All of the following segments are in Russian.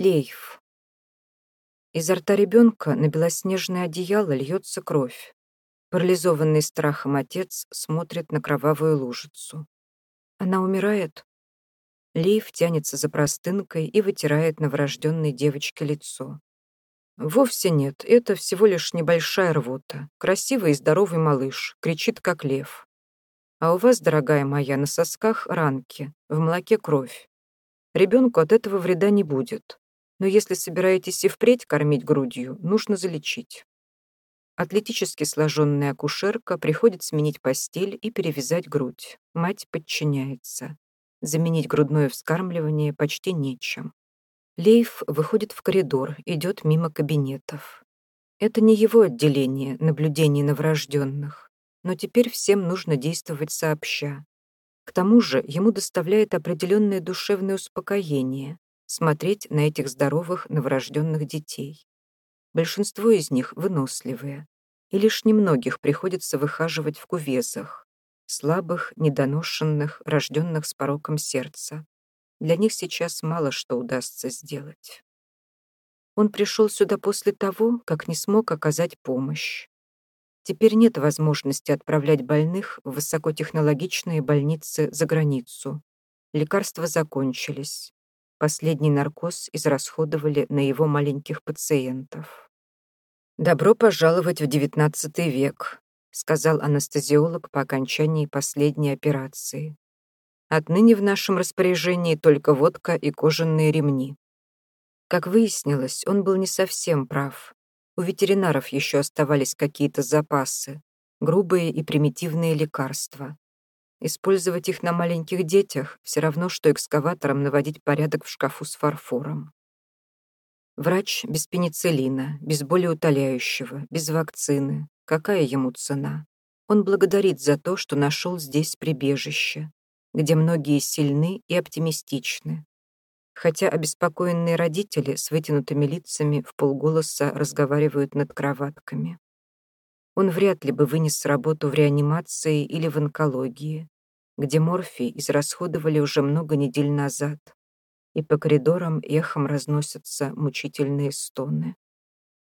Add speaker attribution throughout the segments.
Speaker 1: Лейф. Изо рта ребенка на белоснежное одеяло льется кровь. Парализованный страхом отец смотрит на кровавую лужицу. Она умирает? Лейф тянется за простынкой и вытирает новорожденной девочке лицо. Вовсе нет, это всего лишь небольшая рвота. Красивый и здоровый малыш, кричит как лев. А у вас, дорогая моя, на сосках ранки, в молоке кровь. Ребенку от этого вреда не будет. Но если собираетесь и впредь кормить грудью, нужно залечить. Атлетически сложенная акушерка приходит сменить постель и перевязать грудь. Мать подчиняется. Заменить грудное вскармливание почти нечем. Лейф выходит в коридор, идет мимо кабинетов. Это не его отделение наблюдений новорожденных, но теперь всем нужно действовать сообща. К тому же ему доставляет определенное душевное успокоение смотреть на этих здоровых новорожденных детей. Большинство из них выносливые, и лишь немногих приходится выхаживать в кувезах, слабых, недоношенных, рожденных с пороком сердца. Для них сейчас мало что удастся сделать. Он пришел сюда после того, как не смог оказать помощь. Теперь нет возможности отправлять больных в высокотехнологичные больницы за границу. Лекарства закончились. Последний наркоз израсходовали на его маленьких пациентов. «Добро пожаловать в девятнадцатый век», сказал анестезиолог по окончании последней операции. Отныне в нашем распоряжении только водка и кожаные ремни. Как выяснилось, он был не совсем прав. У ветеринаров еще оставались какие-то запасы, грубые и примитивные лекарства. Использовать их на маленьких детях все равно, что экскаватором наводить порядок в шкафу с фарфором. Врач без пенициллина, без болеутоляющего, без вакцины. Какая ему цена? Он благодарит за то, что нашел здесь прибежище, где многие сильны и оптимистичны. Хотя обеспокоенные родители с вытянутыми лицами в полголоса разговаривают над кроватками. Он вряд ли бы вынес работу в реанимации или в онкологии, где морфий израсходовали уже много недель назад, и по коридорам эхом разносятся мучительные стоны.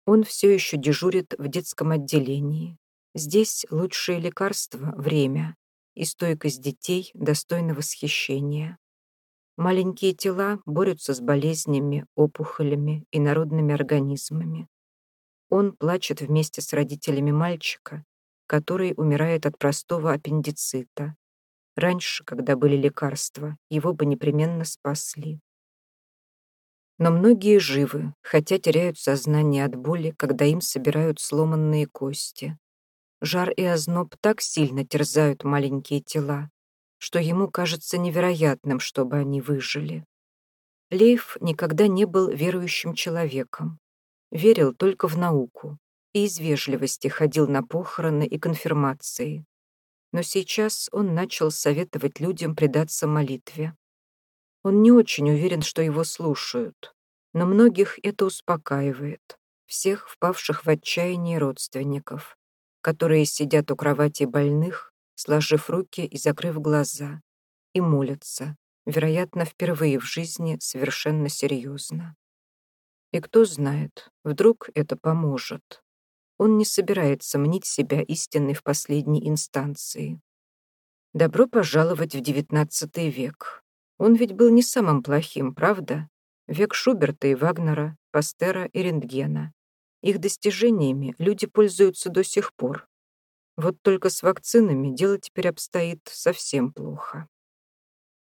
Speaker 1: Он все еще дежурит в детском отделении. Здесь лучшее лекарство — время, и стойкость детей достойна восхищения. Маленькие тела борются с болезнями, опухолями и народными организмами. Он плачет вместе с родителями мальчика, который умирает от простого аппендицита. Раньше, когда были лекарства, его бы непременно спасли. Но многие живы, хотя теряют сознание от боли, когда им собирают сломанные кости. Жар и озноб так сильно терзают маленькие тела, что ему кажется невероятным, чтобы они выжили. Лейф никогда не был верующим человеком. Верил только в науку и из вежливости ходил на похороны и конфирмации. Но сейчас он начал советовать людям предаться молитве. Он не очень уверен, что его слушают, но многих это успокаивает, всех впавших в отчаяние родственников, которые сидят у кровати больных, сложив руки и закрыв глаза, и молятся, вероятно, впервые в жизни совершенно серьезно. И кто знает, вдруг это поможет. Он не собирается мнить себя истинной в последней инстанции. Добро пожаловать в девятнадцатый век. Он ведь был не самым плохим, правда? Век Шуберта и Вагнера, Пастера и Рентгена. Их достижениями люди пользуются до сих пор. Вот только с вакцинами дело теперь обстоит совсем плохо.